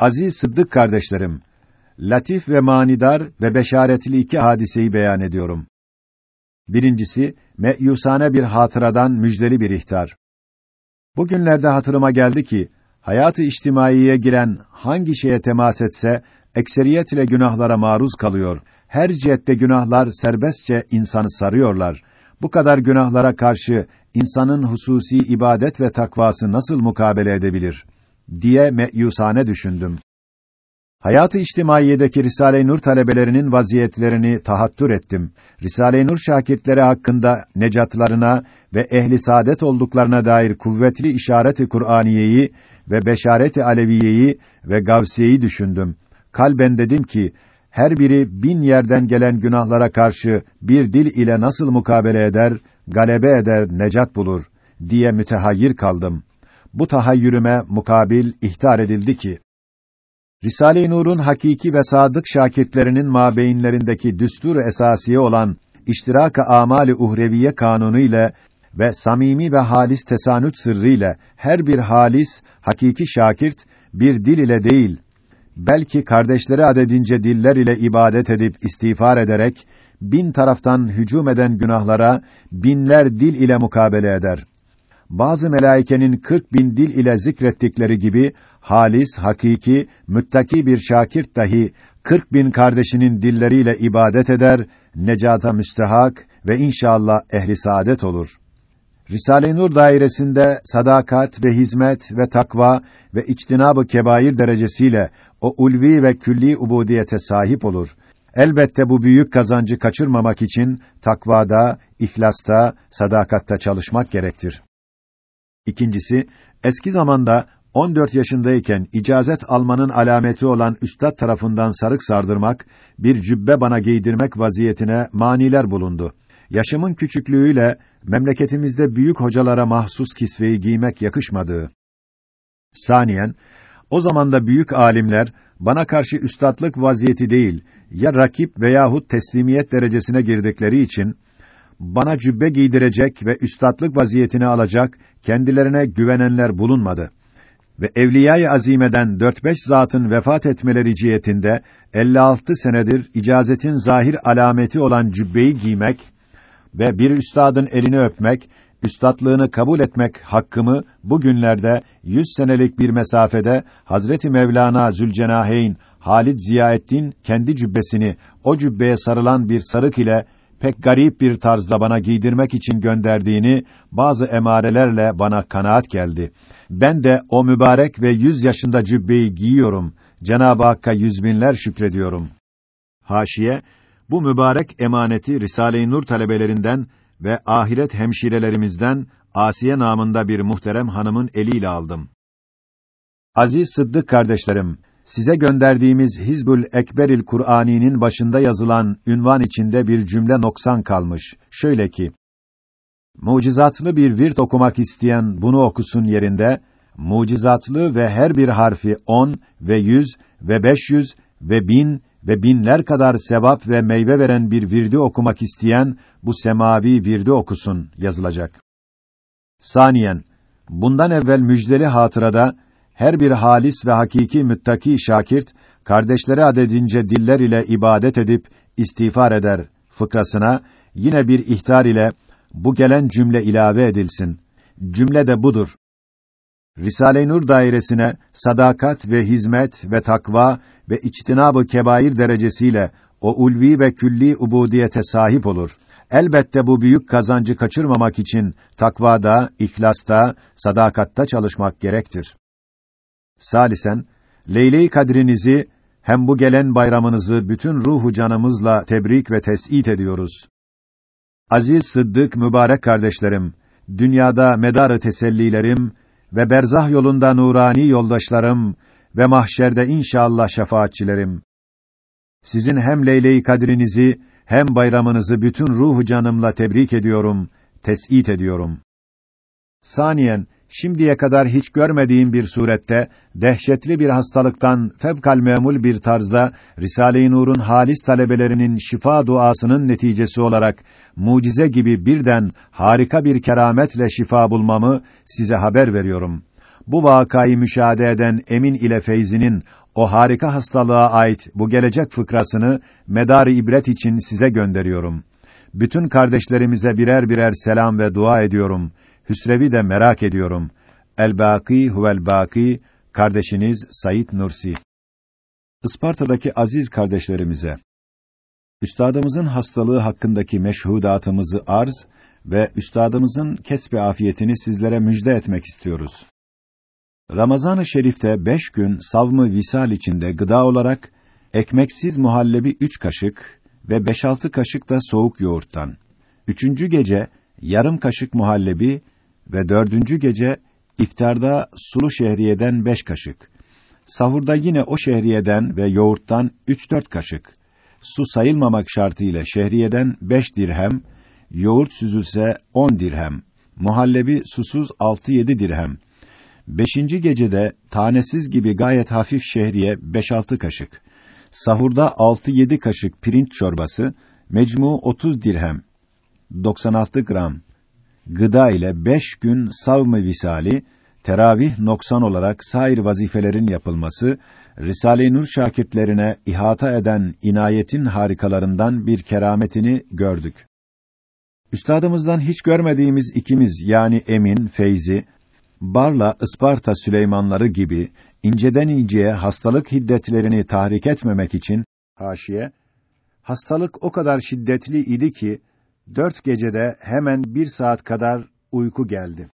Aziz Sıddık kardeşlerim, latif ve manidar ve beşaretli iki hadiseyi beyan ediyorum. Birincisi, meyusane bir hatıradan müjdeli bir ihtar. Bugünlerde hatırıma geldi ki, hayatı içtimaiye giren hangi şeye temas etse, ekseriyet ile günahlara maruz kalıyor. Her cihette günahlar serbestçe insanı sarıyorlar. Bu kadar günahlara karşı insanın hususi ibadet ve takvası nasıl mukabele edebilir diye meyusane düşündüm. Hayatı içtimaiyedeki Risale-i Nur talebelerinin vaziyetlerini tahattür ettim. Risale-i Nur şakirtleri hakkında necatlarına ve ehli saadet olduklarına dair kuvvetli işareti Kur'aniyeyi ve beşareti Aleviyeyi ve Gavsiyeyi düşündüm. Kalben dedim ki her biri bin yerden gelen günahlara karşı bir dil ile nasıl mukabele eder, galebe eder, necat bulur diye mütehayyir kaldım. Bu tahayyürüme mukabil ihtar edildi ki Risale-i Nur'un hakiki ve sadık şakirtlerinin mabeyinlerindeki düstur esasiye olan iştirak-ı amali uhreviye kanunu ile ve samimi ve halis tesanüt sırrı ile her bir halis hakiki şakirt bir dil ile değil belki kardeşleri adedince diller ile ibadet edip istiğfar ederek bin taraftan hücum eden günahlara binler dil ile mukabele eder. Bazı melaikenin kırk bin dil ile zikrettikleri gibi halis, hakiki, müttaki bir şakirt dahi kırk bin kardeşinin dilleriyle ibadet eder, necata müstehak ve inşallah ehli saadet olur. Risale-i Nur dairesinde sadakat ve hizmet ve takva ve içtinab-ı kebair derecesiyle o ulvi ve külli ubudiyete sahip olur. Elbette bu büyük kazancı kaçırmamak için takvada, ihlasta, sadakatta çalışmak gerektir. İkincisi, eski zamanda 14 yaşındayken icazet almanın alameti olan üstad tarafından sarık sardırmak, bir cübbe bana giydirmek vaziyetine maniler bulundu. Yaşımın küçüklüğüyle memleketimizde büyük hocalara mahsus kisveyi giymek yakışmadığı. Saniyen, o zaman da büyük alimler bana karşı üstatlık vaziyeti değil, ya rakip veyahut teslimiyet derecesine girdikleri için bana cübbe giydirecek ve üstatlık vaziyetini alacak kendilerine güvenenler bulunmadı. Ve evliya-i azimeden dört beş zatın vefat etmeleri cihetinde 56 senedir icazetin zahir alameti olan cübbeyi giymek ve bir üstadın elini öpmek, üstadlığını kabul etmek hakkımı bugünlerde yüz senelik bir mesafede Hazreti Mevlana Zülcenaheyn Halid Ziyaettin kendi cübbesini o cübbeye sarılan bir sarık ile pek garip bir tarzda bana giydirmek için gönderdiğini bazı emarelerle bana kanaat geldi. Ben de o mübarek ve yüz yaşında cübbeyi giyiyorum. Cenab-ı Hakk'a yüz binler şükrediyorum. Haşiye, bu mübarek emaneti Risale-i Nur talebelerinden ve ahiret hemşirelerimizden Asiye namında bir muhterem hanımın eliyle aldım. Aziz Sıddık kardeşlerim, size gönderdiğimiz Hizbül Ekberil Kur'ani'nin başında yazılan ünvan içinde bir cümle noksan kalmış. Şöyle ki: Mucizatlı bir virt okumak isteyen bunu okusun yerinde mucizatlı ve her bir harfi on ve yüz ve beş yüz ve bin ve binler kadar sevap ve meyve veren bir virdi okumak isteyen bu semavi virdi okusun yazılacak. Saniyen, bundan evvel müjdeli hatırada her bir halis ve hakiki müttaki şakirt kardeşleri adedince diller ile ibadet edip istiğfar eder fıkrasına yine bir ihtar ile bu gelen cümle ilave edilsin. Cümle de budur. Risale-i Nur dairesine sadakat ve hizmet ve takva ve içtinab-ı kebair derecesiyle o ulvi ve külli ubudiyete sahip olur. Elbette bu büyük kazancı kaçırmamak için takvada, ihlasta, sadakatta çalışmak gerektir. Salisen, Leyle-i Kadrinizi hem bu gelen bayramınızı bütün ruhu canımızla tebrik ve tes'it ediyoruz. Aziz Sıddık mübarek kardeşlerim, dünyada medarı tesellilerim ve berzah yolunda nurani yoldaşlarım ve mahşerde inşallah şefaatçilerim. Sizin hem Leyle-i Kadrinizi hem bayramınızı bütün ruhu canımla tebrik ediyorum, tes'it ediyorum. Saniyen şimdiye kadar hiç görmediğim bir surette dehşetli bir hastalıktan fevkal memul bir tarzda Risale-i Nur'un halis talebelerinin şifa duasının neticesi olarak mucize gibi birden harika bir kerametle şifa bulmamı size haber veriyorum. bu vakayı müşahede eden Emin ile Feyzi'nin o harika hastalığa ait bu gelecek fıkrasını medar ibret için size gönderiyorum. Bütün kardeşlerimize birer birer selam ve dua ediyorum. Hüsrevi de merak ediyorum. El-Bâkî huvel-Bâkî, kardeşiniz Sayit Nursi. Isparta'daki aziz kardeşlerimize, Üstadımızın hastalığı hakkındaki meşhudatımızı arz ve üstadımızın kesbi afiyetini sizlere müjde etmek istiyoruz. Ramazan-ı Şerif'te beş gün savmı visal içinde gıda olarak ekmeksiz muhallebi üç kaşık ve beş altı kaşık da soğuk yoğurttan. Üçüncü gece yarım kaşık muhallebi ve dördüncü gece iftarda sulu şehriyeden beş kaşık. Sahurda yine o şehriyeden ve yoğurttan üç dört kaşık. Su sayılmamak şartıyla şehriyeden beş dirhem, yoğurt süzülse on dirhem, muhallebi susuz altı yedi dirhem. Beşinci gecede tanesiz gibi gayet hafif şehriye beş altı kaşık. Sahurda altı yedi kaşık pirinç çorbası, mecmu otuz dirhem, 96 gram. Gıda ile beş gün savmı visali, teravih noksan olarak sair vazifelerin yapılması, Risale-i Nur şakirtlerine ihata eden inayetin harikalarından bir kerametini gördük. Üstadımızdan hiç görmediğimiz ikimiz yani Emin, Feyzi, Barla, Isparta Süleymanları gibi inceden inceye hastalık hiddetlerini tahrik etmemek için haşiye hastalık o kadar şiddetli idi ki dört gecede hemen bir saat kadar uyku geldi.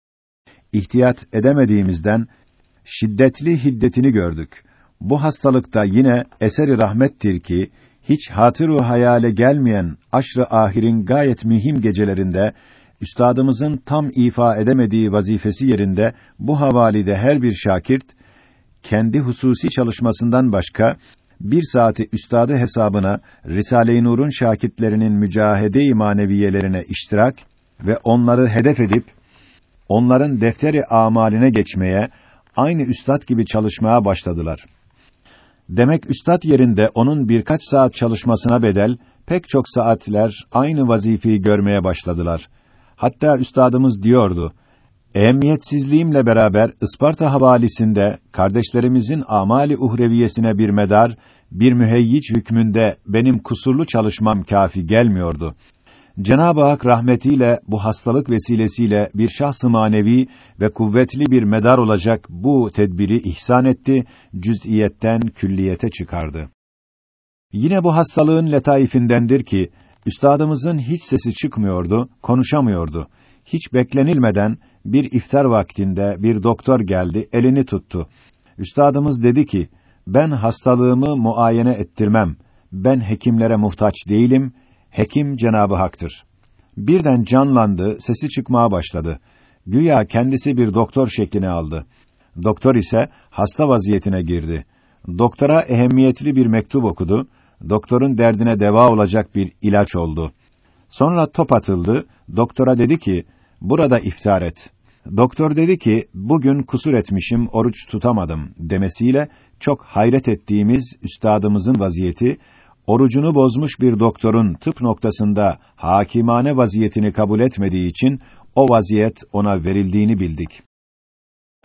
İhtiyat edemediğimizden şiddetli hiddetini gördük. Bu hastalıkta yine eseri rahmettir ki hiç hatırı hayale gelmeyen aşrı ahirin gayet mühim gecelerinde üstadımızın tam ifa edemediği vazifesi yerinde bu havalide her bir şakirt kendi hususi çalışmasından başka bir saati üstadı hesabına Risale-i Nur'un şakirtlerinin mücahede-i maneviyelerine iştirak ve onları hedef edip onların defteri amaline geçmeye aynı üstad gibi çalışmaya başladılar. Demek üstad yerinde onun birkaç saat çalışmasına bedel pek çok saatler aynı vazifeyi görmeye başladılar. Hatta üstadımız diyordu: Ehemmiyetsizliğimle beraber Isparta havalisinde kardeşlerimizin amali uhreviyesine bir medar, bir müheyyic hükmünde benim kusurlu çalışmam kafi gelmiyordu. Cenab-ı Hak rahmetiyle bu hastalık vesilesiyle bir şahs-ı manevi ve kuvvetli bir medar olacak bu tedbiri ihsan etti, cüz'iyetten külliyete çıkardı. Yine bu hastalığın letaifindendir ki üstadımızın hiç sesi çıkmıyordu, konuşamıyordu. Hiç beklenilmeden bir iftar vaktinde bir doktor geldi, elini tuttu. Üstadımız dedi ki: "Ben hastalığımı muayene ettirmem. Ben hekimlere muhtaç değilim." Hekim Cenabı Hak'tır. Birden canlandı, sesi çıkmaya başladı. Güya kendisi bir doktor şeklini aldı. Doktor ise hasta vaziyetine girdi. Doktora ehemmiyetli bir mektup okudu. Doktorun derdine deva olacak bir ilaç oldu. Sonra top atıldı. Doktora dedi ki, burada iftar et. Doktor dedi ki, bugün kusur etmişim, oruç tutamadım demesiyle çok hayret ettiğimiz üstadımızın vaziyeti orucunu bozmuş bir doktorun tıp noktasında hakimane vaziyetini kabul etmediği için o vaziyet ona verildiğini bildik.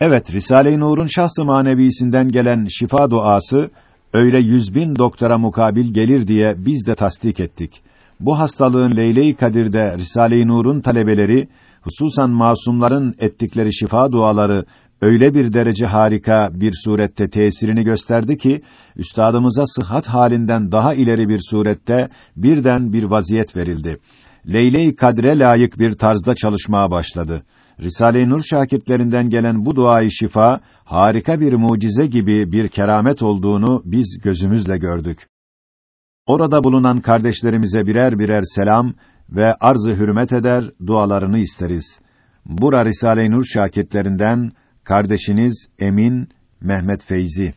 Evet, Risale-i Nur'un şahs-ı manevisinden gelen şifa duası öyle yüz bin doktora mukabil gelir diye biz de tasdik ettik. Bu hastalığın Leyle-i Kadir'de Risale-i Nur'un talebeleri hususan masumların ettikleri şifa duaları öyle bir derece harika bir surette tesirini gösterdi ki üstadımıza sıhhat halinden daha ileri bir surette birden bir vaziyet verildi. Leyle-i Kadre layık bir tarzda çalışmaya başladı. Risale-i Nur şakirtlerinden gelen bu duayı şifa harika bir mucize gibi bir keramet olduğunu biz gözümüzle gördük. Orada bulunan kardeşlerimize birer birer selam ve arz-ı hürmet eder, dualarını isteriz. Bura Risale-i Nur şakirtlerinden kardeşiniz Emin Mehmet Feyzi